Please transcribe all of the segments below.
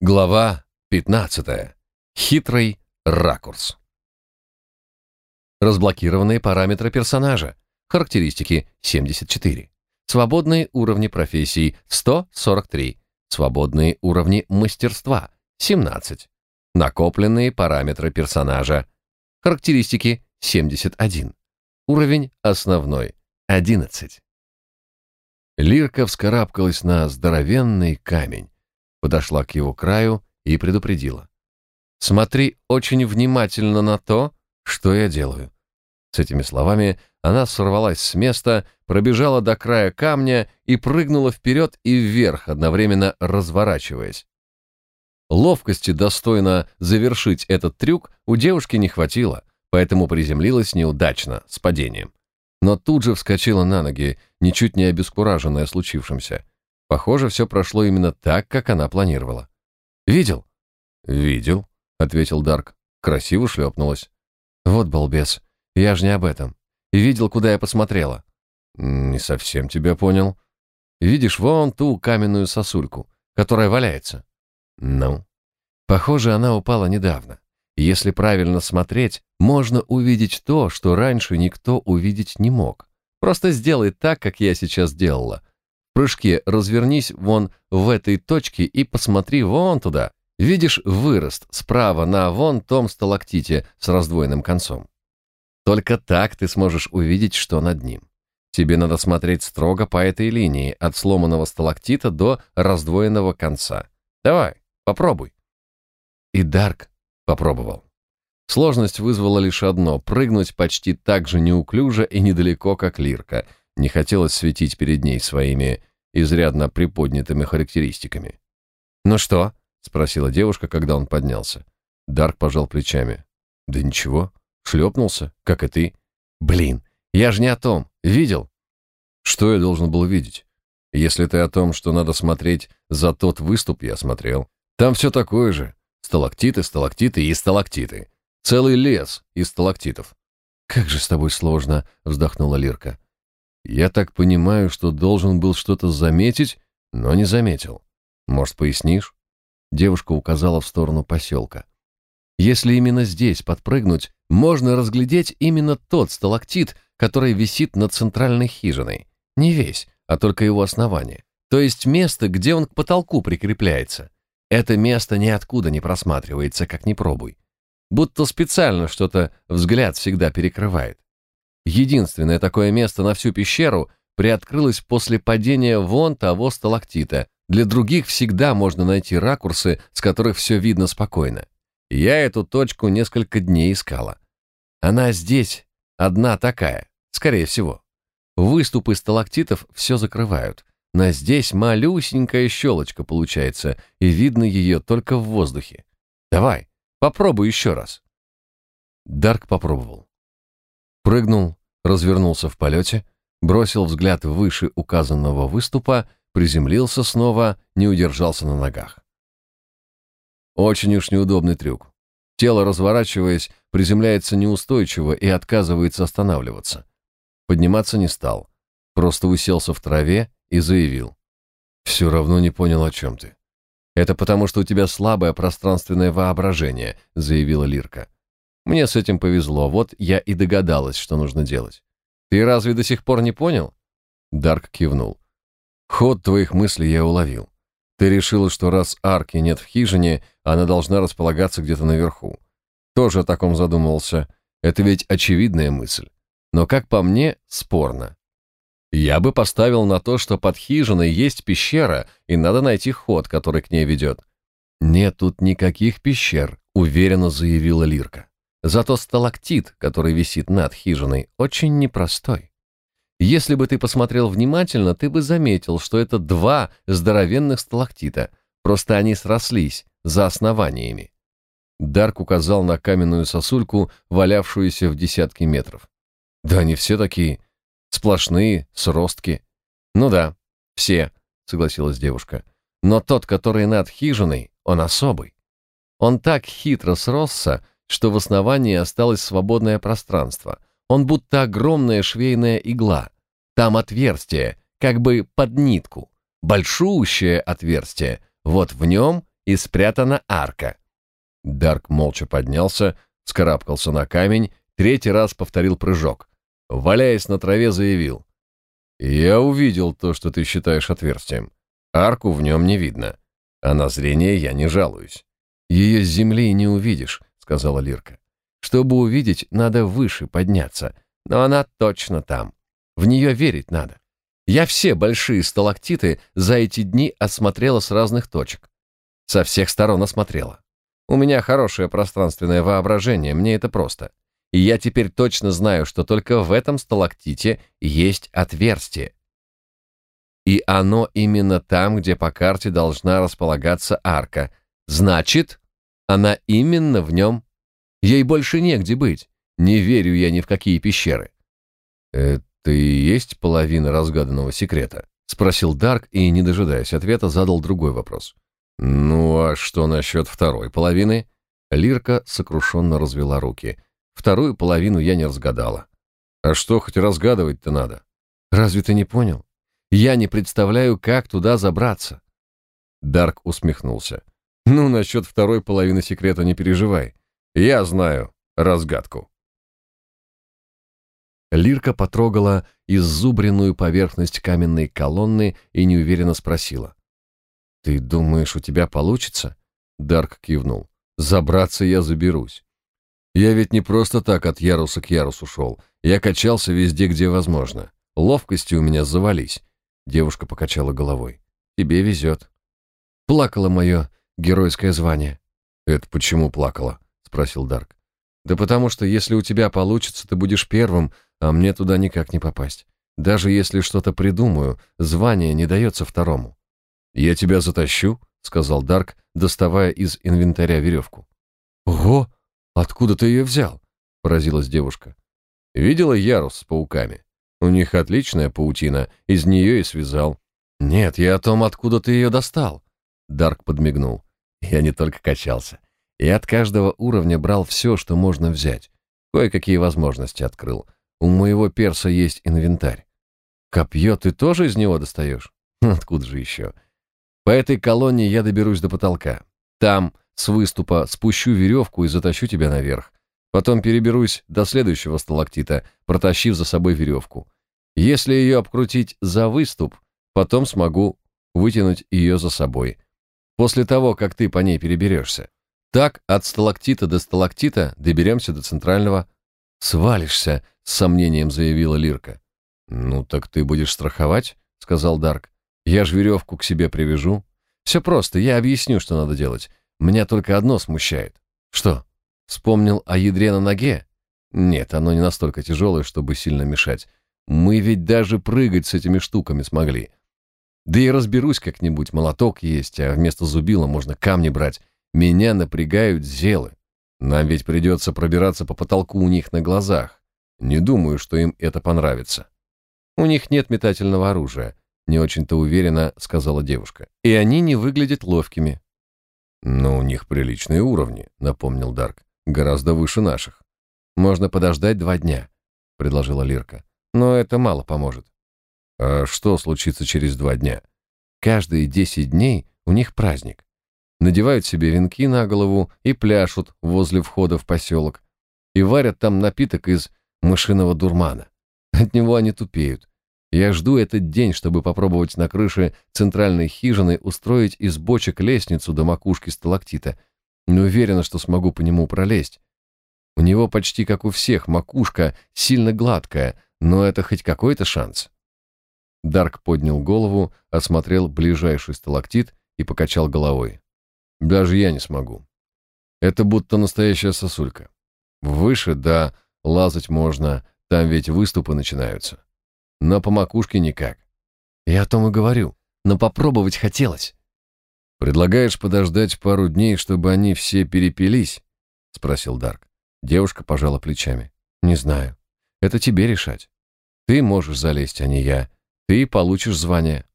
Глава 15. Хитрый ракурс. Разблокированные параметры персонажа. Характеристики 74. Свободные уровни профессий 143. Свободные уровни мастерства 17. Накопленные параметры персонажа. Характеристики 71. Уровень основной 11. Лирка вскарабкалась на здоровенный камень подошла к его краю и предупредила. «Смотри очень внимательно на то, что я делаю». С этими словами она сорвалась с места, пробежала до края камня и прыгнула вперед и вверх, одновременно разворачиваясь. Ловкости достойно завершить этот трюк у девушки не хватило, поэтому приземлилась неудачно, с падением. Но тут же вскочила на ноги, ничуть не обескураженная случившимся. Похоже, все прошло именно так, как она планировала. «Видел?» «Видел», — ответил Дарк. Красиво шлепнулась. «Вот балбес. Я же не об этом. И видел, куда я посмотрела». «Не совсем тебя понял. Видишь вон ту каменную сосульку, которая валяется?» «Ну?» «Похоже, она упала недавно. Если правильно смотреть, можно увидеть то, что раньше никто увидеть не мог. Просто сделай так, как я сейчас делала прыжке развернись вон в этой точке и посмотри вон туда. Видишь вырост справа на вон том сталактите с раздвоенным концом. Только так ты сможешь увидеть, что над ним. Тебе надо смотреть строго по этой линии, от сломанного сталактита до раздвоенного конца. Давай, попробуй. И Дарк попробовал. Сложность вызвала лишь одно — прыгнуть почти так же неуклюже и недалеко, как Лирка. Не хотелось светить перед ней своими изрядно приподнятыми характеристиками. «Ну что?» — спросила девушка, когда он поднялся. Дарк пожал плечами. «Да ничего, шлепнулся, как и ты». «Блин, я же не о том. Видел?» «Что я должен был видеть? Если ты о том, что надо смотреть за тот выступ, я смотрел. Там все такое же. Сталактиты, сталактиты и сталактиты. Целый лес из сталактитов». «Как же с тобой сложно», — вздохнула Лирка. Я так понимаю, что должен был что-то заметить, но не заметил. Может, пояснишь? Девушка указала в сторону поселка. Если именно здесь подпрыгнуть, можно разглядеть именно тот сталактит, который висит над центральной хижиной. Не весь, а только его основание. То есть место, где он к потолку прикрепляется. Это место ниоткуда не просматривается, как ни пробуй. Будто специально что-то взгляд всегда перекрывает. Единственное такое место на всю пещеру приоткрылось после падения вон того сталактита. Для других всегда можно найти ракурсы, с которых все видно спокойно. Я эту точку несколько дней искала. Она здесь, одна такая, скорее всего. Выступы сталактитов все закрывают. Но здесь малюсенькая щелочка получается, и видно ее только в воздухе. Давай, попробуй еще раз. Дарк попробовал. Прыгнул, развернулся в полете, бросил взгляд выше указанного выступа, приземлился снова, не удержался на ногах. Очень уж неудобный трюк. Тело, разворачиваясь, приземляется неустойчиво и отказывается останавливаться. Подниматься не стал, просто уселся в траве и заявил. «Все равно не понял, о чем ты». «Это потому, что у тебя слабое пространственное воображение», — заявила Лирка. Мне с этим повезло, вот я и догадалась, что нужно делать. Ты разве до сих пор не понял? Дарк кивнул. Ход твоих мыслей я уловил. Ты решила, что раз арки нет в хижине, она должна располагаться где-то наверху. Тоже о таком задумывался. Это ведь очевидная мысль. Но, как по мне, спорно. Я бы поставил на то, что под хижиной есть пещера, и надо найти ход, который к ней ведет. Нет тут никаких пещер, уверенно заявила Лирка. Зато сталактит, который висит над хижиной, очень непростой. Если бы ты посмотрел внимательно, ты бы заметил, что это два здоровенных сталактита, просто они срослись за основаниями. Дарк указал на каменную сосульку, валявшуюся в десятки метров. Да они все такие, сплошные, сростки. Ну да, все, согласилась девушка. Но тот, который над хижиной, он особый. Он так хитро сросся, что в основании осталось свободное пространство. Он будто огромная швейная игла. Там отверстие, как бы под нитку. Большущее отверстие. Вот в нем и спрятана арка. Дарк молча поднялся, скарабкался на камень, третий раз повторил прыжок. Валяясь на траве, заявил. «Я увидел то, что ты считаешь отверстием. Арку в нем не видно, а на зрение я не жалуюсь». «Ее с земли не увидишь», — сказала Лирка. «Чтобы увидеть, надо выше подняться, но она точно там. В нее верить надо. Я все большие сталактиты за эти дни осмотрела с разных точек. Со всех сторон осмотрела. У меня хорошее пространственное воображение, мне это просто. И я теперь точно знаю, что только в этом сталактите есть отверстие. И оно именно там, где по карте должна располагаться арка. Значит, она именно в нем. Ей больше негде быть. Не верю я ни в какие пещеры. Это и есть половина разгаданного секрета? Спросил Дарк и, не дожидаясь ответа, задал другой вопрос. «Ну, а что насчет второй половины?» Лирка сокрушенно развела руки. «Вторую половину я не разгадала». «А что хоть разгадывать-то надо?» «Разве ты не понял? Я не представляю, как туда забраться». Дарк усмехнулся. «Ну, насчет второй половины секрета не переживай. Я знаю разгадку». Лирка потрогала иззубренную поверхность каменной колонны и неуверенно спросила. «Ты думаешь, у тебя получится?» Дарк кивнул. «Забраться я заберусь. Я ведь не просто так от яруса к ярусу шел. Я качался везде, где возможно. Ловкости у меня завались». Девушка покачала головой. «Тебе везет». Плакало мое геройское звание. «Это почему плакала?» — спросил Дарк. «Да потому что если у тебя получится, ты будешь первым, а мне туда никак не попасть. Даже если что-то придумаю, звание не дается второму. «Я тебя затащу», — сказал Дарк, доставая из инвентаря веревку. «Ого! Откуда ты ее взял?» — поразилась девушка. «Видела ярус с пауками? У них отличная паутина, из нее и связал». «Нет, я о том, откуда ты ее достал». Дарк подмигнул. «Я не только качался. Я от каждого уровня брал все, что можно взять. Кое-какие возможности открыл. У моего перса есть инвентарь. Копье ты тоже из него достаешь? Откуда же еще?» По этой колонне я доберусь до потолка. Там, с выступа, спущу веревку и затащу тебя наверх. Потом переберусь до следующего сталактита, протащив за собой веревку. Если ее обкрутить за выступ, потом смогу вытянуть ее за собой. После того, как ты по ней переберешься. Так, от сталактита до сталактита доберемся до центрального. «Свалишься», — с сомнением заявила Лирка. «Ну так ты будешь страховать?» — сказал Дарк. Я ж веревку к себе привяжу. Все просто, я объясню, что надо делать. Меня только одно смущает. Что, вспомнил о ядре на ноге? Нет, оно не настолько тяжелое, чтобы сильно мешать. Мы ведь даже прыгать с этими штуками смогли. Да и разберусь как-нибудь, молоток есть, а вместо зубила можно камни брать. Меня напрягают зелы. Нам ведь придется пробираться по потолку у них на глазах. Не думаю, что им это понравится. У них нет метательного оружия, не очень-то уверенно сказала девушка. И они не выглядят ловкими. Но у них приличные уровни, напомнил Дарк. Гораздо выше наших. Можно подождать два дня, предложила Лирка. Но это мало поможет. А что случится через два дня? Каждые десять дней у них праздник. Надевают себе венки на голову и пляшут возле входа в поселок. И варят там напиток из мышиного дурмана. От него они тупеют. Я жду этот день, чтобы попробовать на крыше центральной хижины устроить из бочек лестницу до макушки сталактита. Не уверена, что смогу по нему пролезть. У него почти как у всех макушка сильно гладкая, но это хоть какой-то шанс. Дарк поднял голову, осмотрел ближайший сталактит и покачал головой. Даже я не смогу. Это будто настоящая сосулька. Выше, да, лазать можно, там ведь выступы начинаются но по макушке никак. Я о том и говорю, но попробовать хотелось. Предлагаешь подождать пару дней, чтобы они все перепились? спросил Дарк. Девушка пожала плечами. Не знаю. Это тебе решать. Ты можешь залезть, а не я. Ты получишь звание.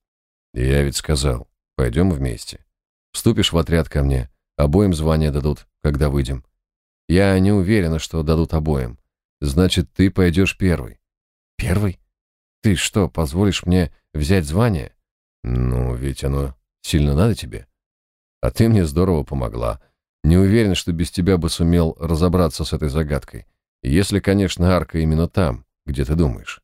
Я ведь сказал, пойдем вместе. Вступишь в отряд ко мне, обоим звание дадут, когда выйдем. Я не уверена, что дадут обоим. Значит, ты пойдешь первый. Первый? Ты что, позволишь мне взять звание? Ну, ведь оно сильно надо тебе. А ты мне здорово помогла. Не уверен, что без тебя бы сумел разобраться с этой загадкой. Если, конечно, арка именно там, где ты думаешь.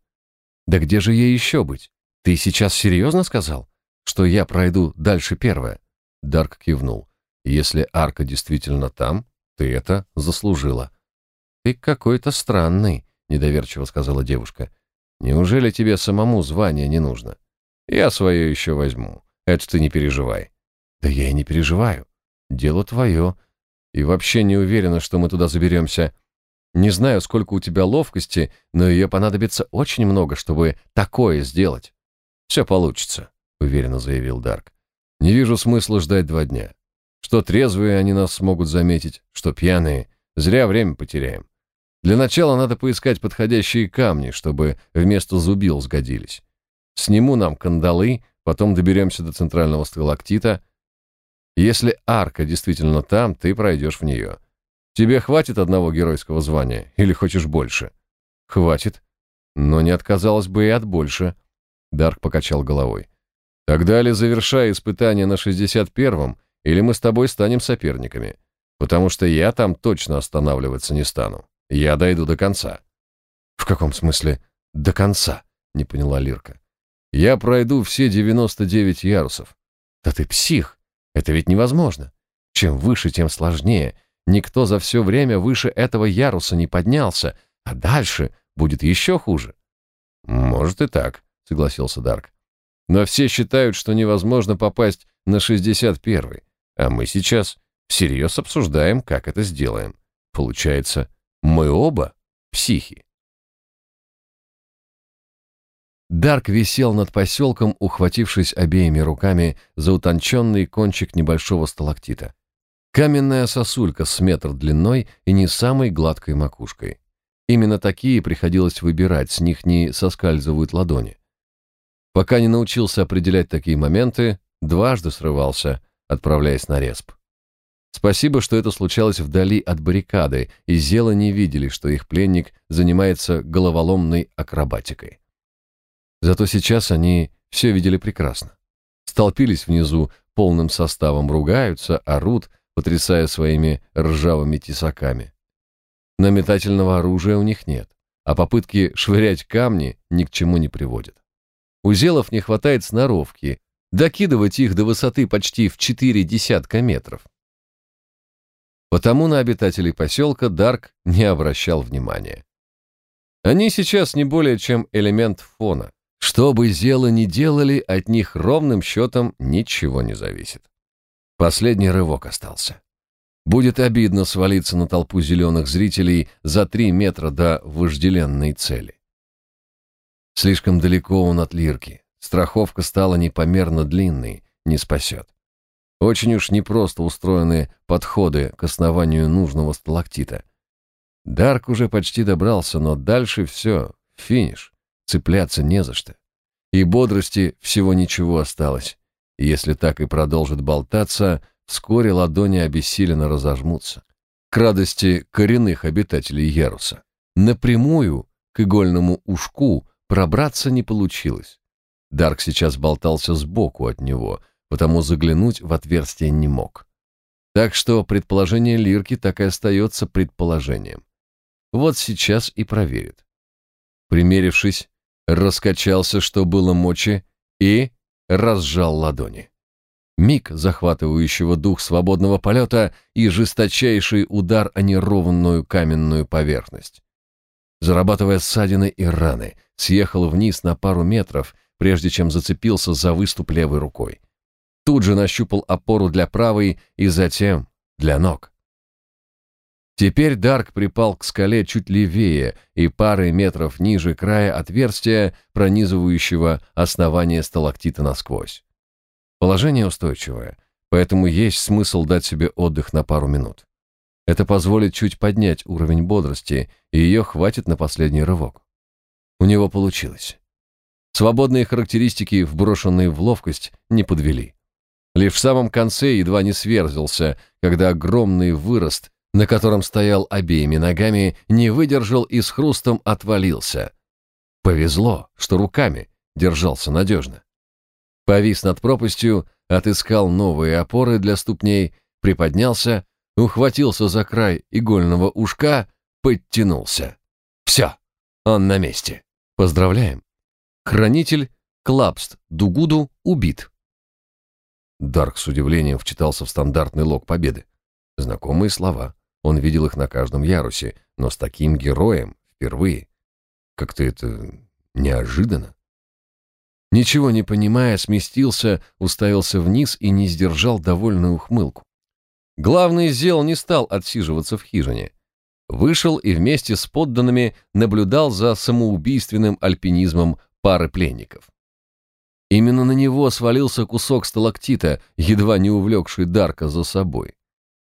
Да где же ей еще быть? Ты сейчас серьезно сказал, что я пройду дальше первое? Дарк кивнул. Если арка действительно там, ты это заслужила. Ты какой-то странный, недоверчиво сказала девушка. Неужели тебе самому звание не нужно? Я свое еще возьму. Это ты не переживай. Да я и не переживаю. Дело твое. И вообще не уверена, что мы туда заберемся. Не знаю, сколько у тебя ловкости, но ее понадобится очень много, чтобы такое сделать. Все получится, уверенно заявил Дарк. Не вижу смысла ждать два дня. Что трезвые они нас смогут заметить, что пьяные. Зря время потеряем. Для начала надо поискать подходящие камни, чтобы вместо зубил сгодились. Сниму нам кандалы, потом доберемся до центрального сталактита. Если арка действительно там, ты пройдешь в нее. Тебе хватит одного геройского звания или хочешь больше? Хватит. Но не отказалась бы и от больше. Дарк покачал головой. Тогда ли завершай испытание на 61-м, или мы с тобой станем соперниками. Потому что я там точно останавливаться не стану. Я дойду до конца. В каком смысле до конца? Не поняла Лирка. Я пройду все 99 ярусов. Да ты псих. Это ведь невозможно. Чем выше, тем сложнее. Никто за все время выше этого яруса не поднялся, а дальше будет еще хуже. Может и так, согласился Дарк. Но все считают, что невозможно попасть на 61-й, а мы сейчас всерьез обсуждаем, как это сделаем. Получается, мы оба психи. Дарк висел над поселком, ухватившись обеими руками за утонченный кончик небольшого сталактита. Каменная сосулька с метр длиной и не самой гладкой макушкой. Именно такие приходилось выбирать, с них не соскальзывают ладони. Пока не научился определять такие моменты, дважды срывался, отправляясь на респ. Спасибо, что это случалось вдали от баррикады, и Зела не видели, что их пленник занимается головоломной акробатикой. Зато сейчас они все видели прекрасно. Столпились внизу полным составом, ругаются, орут, потрясая своими ржавыми тесаками. Но метательного оружия у них нет, а попытки швырять камни ни к чему не приводят. У зелов не хватает сноровки, докидывать их до высоты почти в четыре десятка метров. Потому на обитателей поселка Дарк не обращал внимания. Они сейчас не более чем элемент фона. Что бы Зелы ни делали, от них ровным счетом ничего не зависит. Последний рывок остался. Будет обидно свалиться на толпу зеленых зрителей за три метра до вожделенной цели. Слишком далеко он от лирки. Страховка стала непомерно длинной, не спасет. Очень уж непросто устроены подходы к основанию нужного сталактита. Дарк уже почти добрался, но дальше все, финиш, цепляться не за что. И бодрости всего ничего осталось. Если так и продолжит болтаться, вскоре ладони обессиленно разожмутся. К радости коренных обитателей Яруса. Напрямую к игольному ушку пробраться не получилось. Дарк сейчас болтался сбоку от него, потому заглянуть в отверстие не мог. Так что предположение Лирки так и остается предположением. Вот сейчас и проверит. Примерившись, раскачался, что было мочи, и разжал ладони. Миг захватывающего дух свободного полета и жесточайший удар о неровную каменную поверхность. Зарабатывая ссадины и раны, съехал вниз на пару метров, прежде чем зацепился за выступ левой рукой тут же нащупал опору для правой и затем для ног. Теперь Дарк припал к скале чуть левее и пары метров ниже края отверстия, пронизывающего основание сталактита насквозь. Положение устойчивое, поэтому есть смысл дать себе отдых на пару минут. Это позволит чуть поднять уровень бодрости, и ее хватит на последний рывок. У него получилось. Свободные характеристики, вброшенные в ловкость, не подвели. Лишь в самом конце едва не сверзился, когда огромный вырост, на котором стоял обеими ногами, не выдержал и с хрустом отвалился. Повезло, что руками держался надежно. Повис над пропастью, отыскал новые опоры для ступней, приподнялся, ухватился за край игольного ушка, подтянулся. Все, он на месте. Поздравляем. Хранитель Клапст Дугуду убит. Дарк с удивлением вчитался в стандартный лог победы. Знакомые слова. Он видел их на каждом ярусе, но с таким героем впервые. Как-то это неожиданно. Ничего не понимая, сместился, уставился вниз и не сдержал довольную ухмылку. Главный зел не стал отсиживаться в хижине. Вышел и вместе с подданными наблюдал за самоубийственным альпинизмом пары пленников. Именно на него свалился кусок сталактита, едва не увлекший Дарка за собой.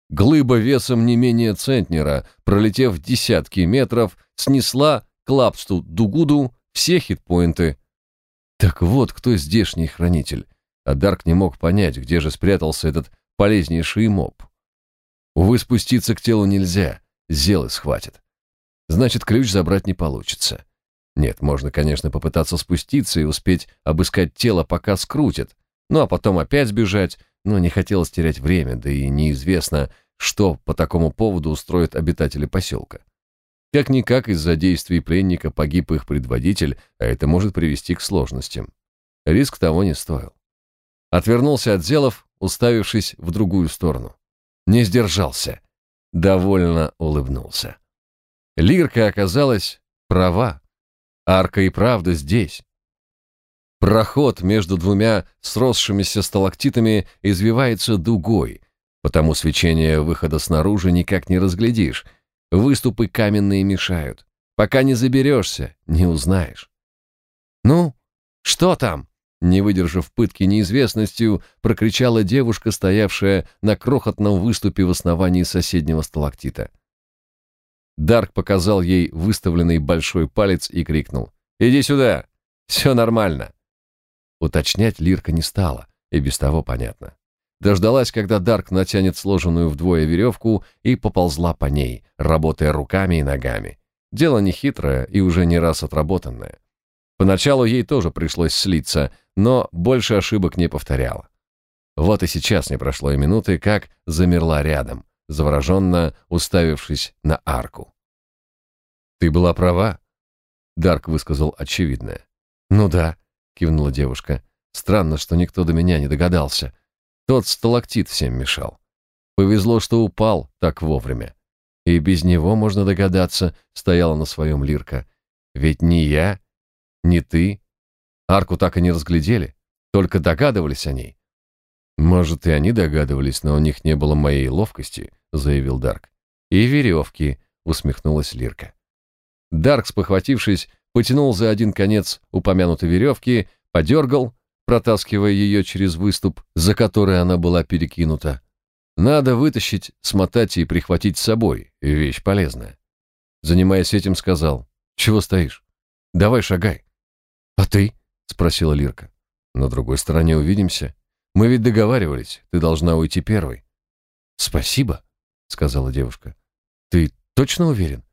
Глыба весом не менее центнера, пролетев десятки метров, снесла Клапсту Дугуду все хитпоинты. Так вот, кто здешний хранитель. А Дарк не мог понять, где же спрятался этот полезнейший моб. Увы, спуститься к телу нельзя, зелы схватит. Значит, ключ забрать не получится. Нет, можно, конечно, попытаться спуститься и успеть обыскать тело, пока скрутят. Ну, а потом опять сбежать, но не хотелось терять время, да и неизвестно, что по такому поводу устроят обитатели поселка. Как-никак из-за действий пленника погиб их предводитель, а это может привести к сложностям. Риск того не стоил. Отвернулся от зелов, уставившись в другую сторону. Не сдержался. Довольно улыбнулся. Лирка оказалась права. Арка и правда здесь. Проход между двумя сросшимися сталактитами извивается дугой, потому свечение выхода снаружи никак не разглядишь. Выступы каменные мешают. Пока не заберешься, не узнаешь. «Ну, что там?» Не выдержав пытки неизвестностью, прокричала девушка, стоявшая на крохотном выступе в основании соседнего сталактита. Дарк показал ей выставленный большой палец и крикнул. «Иди сюда! Все нормально!» Уточнять Лирка не стала, и без того понятно. Дождалась, когда Дарк натянет сложенную вдвое веревку и поползла по ней, работая руками и ногами. Дело нехитрое и уже не раз отработанное. Поначалу ей тоже пришлось слиться, но больше ошибок не повторяла. Вот и сейчас не прошло и минуты, как замерла рядом, завороженно уставившись на арку. «Ты была права», — Дарк высказал очевидное. «Ну да», — кивнула девушка. «Странно, что никто до меня не догадался. Тот сталактит всем мешал. Повезло, что упал так вовремя. И без него, можно догадаться, стояла на своем лирка. Ведь ни я, ни ты Арку так и не разглядели, только догадывались о ней. Может, и они догадывались, но у них не было моей ловкости, заявил Дарк. И веревки, усмехнулась Лирка. Дарк, спохватившись, потянул за один конец упомянутой веревки, подергал, протаскивая ее через выступ, за который она была перекинута. Надо вытащить, смотать и прихватить с собой, вещь полезная. Занимаясь этим, сказал, «Чего стоишь? Давай шагай». «А ты?» — спросила Лирка. «На другой стороне увидимся. Мы ведь договаривались, ты должна уйти первой». «Спасибо», — сказала девушка. «Ты точно уверен?»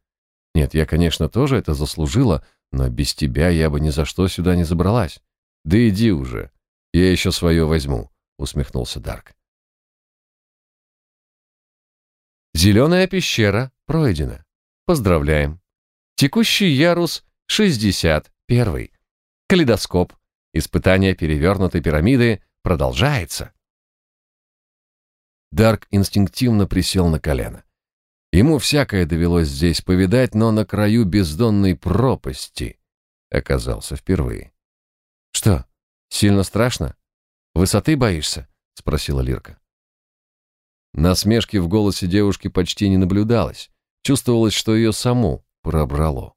«Нет, я, конечно, тоже это заслужила, но без тебя я бы ни за что сюда не забралась. Да иди уже, я еще свое возьму», — усмехнулся Дарк. Зеленая пещера пройдена. Поздравляем. Текущий ярус 61. Калейдоскоп. Испытание перевернутой пирамиды продолжается. Дарк инстинктивно присел на колено. Ему всякое довелось здесь повидать, но на краю бездонной пропасти оказался впервые. «Что, сильно страшно? Высоты боишься?» — спросила Лирка. Насмешки в голосе девушки почти не наблюдалось. Чувствовалось, что ее саму пробрало.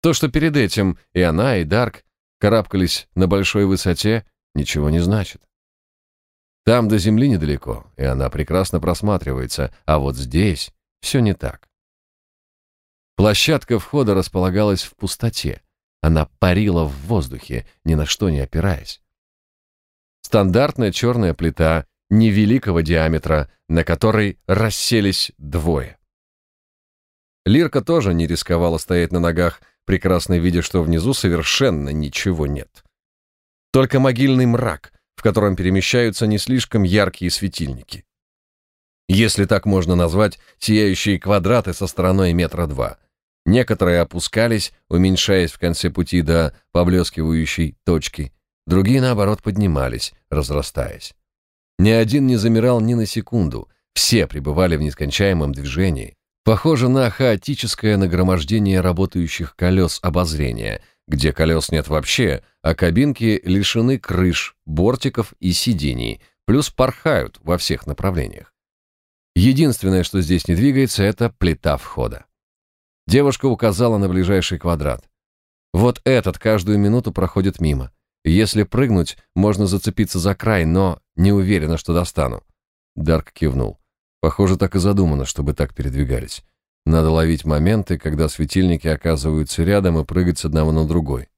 То, что перед этим и она, и Дарк карабкались на большой высоте, ничего не значит. Там до земли недалеко, и она прекрасно просматривается, а вот здесь все не так. Площадка входа располагалась в пустоте. Она парила в воздухе, ни на что не опираясь. Стандартная черная плита невеликого диаметра, на которой расселись двое. Лирка тоже не рисковала стоять на ногах, прекрасно видя, что внизу совершенно ничего нет. Только могильный мрак, в котором перемещаются не слишком яркие светильники. Если так можно назвать, сияющие квадраты со стороной метра два. Некоторые опускались, уменьшаясь в конце пути до поблескивающей точки, другие, наоборот, поднимались, разрастаясь. Ни один не замирал ни на секунду, все пребывали в нескончаемом движении. Похоже на хаотическое нагромождение работающих колес обозрения, где колес нет вообще, а кабинки лишены крыш, бортиков и сидений, плюс порхают во всех направлениях. Единственное, что здесь не двигается, это плита входа. Девушка указала на ближайший квадрат. Вот этот каждую минуту проходит мимо. Если прыгнуть, можно зацепиться за край, но не уверена, что достану. Дарк кивнул. Похоже, так и задумано, чтобы так передвигались. Надо ловить моменты, когда светильники оказываются рядом и прыгать с одного на другой.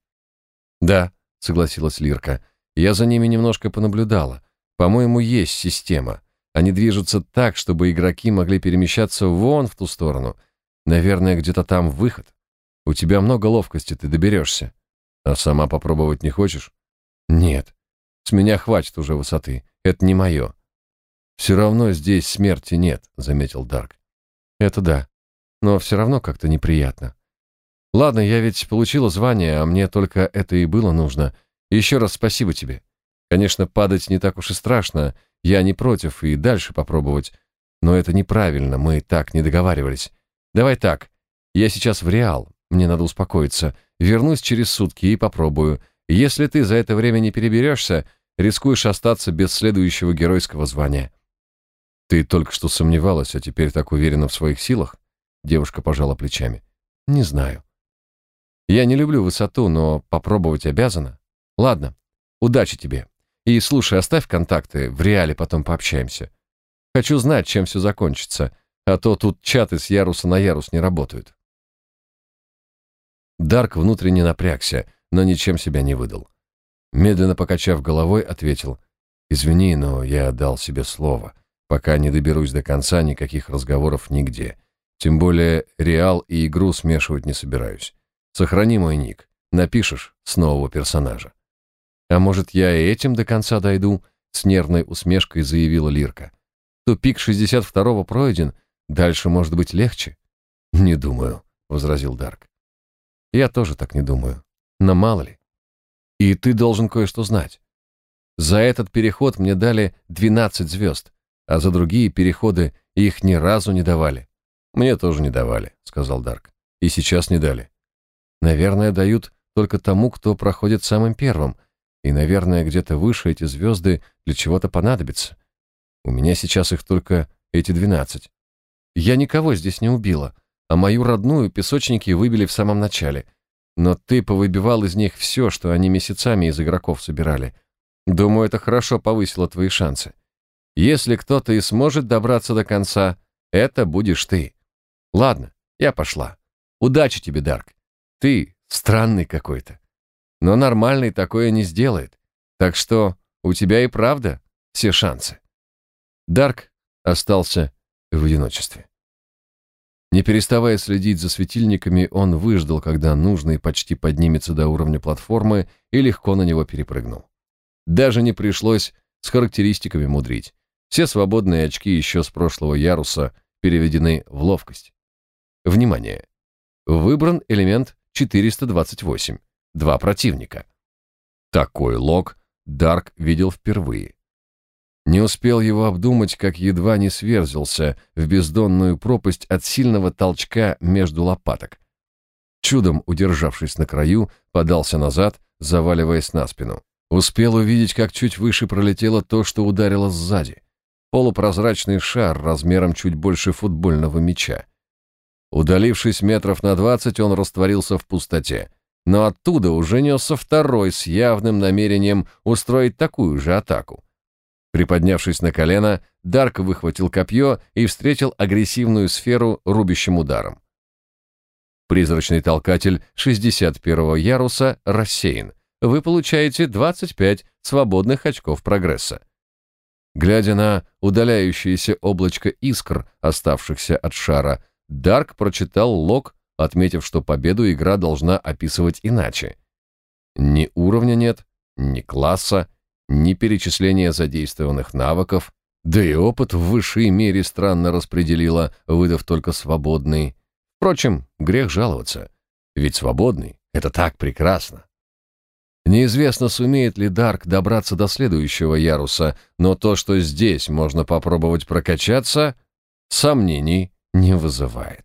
Да, согласилась Лирка. Я за ними немножко понаблюдала. По-моему, есть система. Они движутся так, чтобы игроки могли перемещаться вон в ту сторону. Наверное, где-то там выход. У тебя много ловкости, ты доберешься. А сама попробовать не хочешь? Нет. С меня хватит уже высоты. Это не мое. Все равно здесь смерти нет, заметил Дарк. Это да. Но все равно как-то неприятно. Ладно, я ведь получила звание, а мне только это и было нужно. Еще раз спасибо тебе. Конечно, падать не так уж и страшно. Я не против и дальше попробовать. Но это неправильно, мы так не договаривались. Давай так. Я сейчас в Реал. Мне надо успокоиться. Вернусь через сутки и попробую. Если ты за это время не переберешься, рискуешь остаться без следующего геройского звания. Ты только что сомневалась, а теперь так уверена в своих силах? Девушка пожала плечами. Не знаю. Я не люблю высоту, но попробовать обязана. Ладно. Удачи тебе. И слушай, оставь контакты, в реале потом пообщаемся. Хочу знать, чем все закончится, а то тут чаты с яруса на ярус не работают. Дарк внутренне напрягся, но ничем себя не выдал. Медленно покачав головой, ответил, «Извини, но я дал себе слово. Пока не доберусь до конца, никаких разговоров нигде. Тем более реал и игру смешивать не собираюсь. Сохрани мой ник. Напишешь с нового персонажа». «А может, я и этим до конца дойду?» С нервной усмешкой заявила Лирка. «Тупик 62-го пройден, дальше может быть легче?» «Не думаю», — возразил Дарк. Я тоже так не думаю. Но мало ли. И ты должен кое-что знать. За этот переход мне дали 12 звезд, а за другие переходы их ни разу не давали. Мне тоже не давали, сказал Дарк. И сейчас не дали. Наверное, дают только тому, кто проходит самым первым, и, наверное, где-то выше эти звезды для чего-то понадобятся. У меня сейчас их только эти 12. Я никого здесь не убила, а мою родную песочники выбили в самом начале. Но ты повыбивал из них все, что они месяцами из игроков собирали. Думаю, это хорошо повысило твои шансы. Если кто-то и сможет добраться до конца, это будешь ты. Ладно, я пошла. Удачи тебе, Дарк. Ты странный какой-то. Но нормальный такое не сделает. Так что у тебя и правда все шансы. Дарк остался в одиночестве. Не переставая следить за светильниками, он выждал, когда нужный почти поднимется до уровня платформы и легко на него перепрыгнул. Даже не пришлось с характеристиками мудрить. Все свободные очки еще с прошлого яруса переведены в ловкость. Внимание! Выбран элемент 428. Два противника. Такой лог Дарк видел впервые. Не успел его обдумать, как едва не сверзился в бездонную пропасть от сильного толчка между лопаток. Чудом удержавшись на краю, подался назад, заваливаясь на спину. Успел увидеть, как чуть выше пролетело то, что ударило сзади. Полупрозрачный шар размером чуть больше футбольного мяча. Удалившись метров на двадцать, он растворился в пустоте. Но оттуда уже несся второй с явным намерением устроить такую же атаку. Приподнявшись на колено, Дарк выхватил копье и встретил агрессивную сферу рубящим ударом. Призрачный толкатель 61-го яруса рассеян. Вы получаете 25 свободных очков прогресса. Глядя на удаляющееся облачко искр, оставшихся от шара, Дарк прочитал лог, отметив, что победу игра должна описывать иначе. Ни уровня нет, ни класса, ни перечисление задействованных навыков, да и опыт в высшей мере странно распределила, выдав только свободный. Впрочем, грех жаловаться, ведь свободный — это так прекрасно. Неизвестно, сумеет ли Дарк добраться до следующего яруса, но то, что здесь можно попробовать прокачаться, сомнений не вызывает.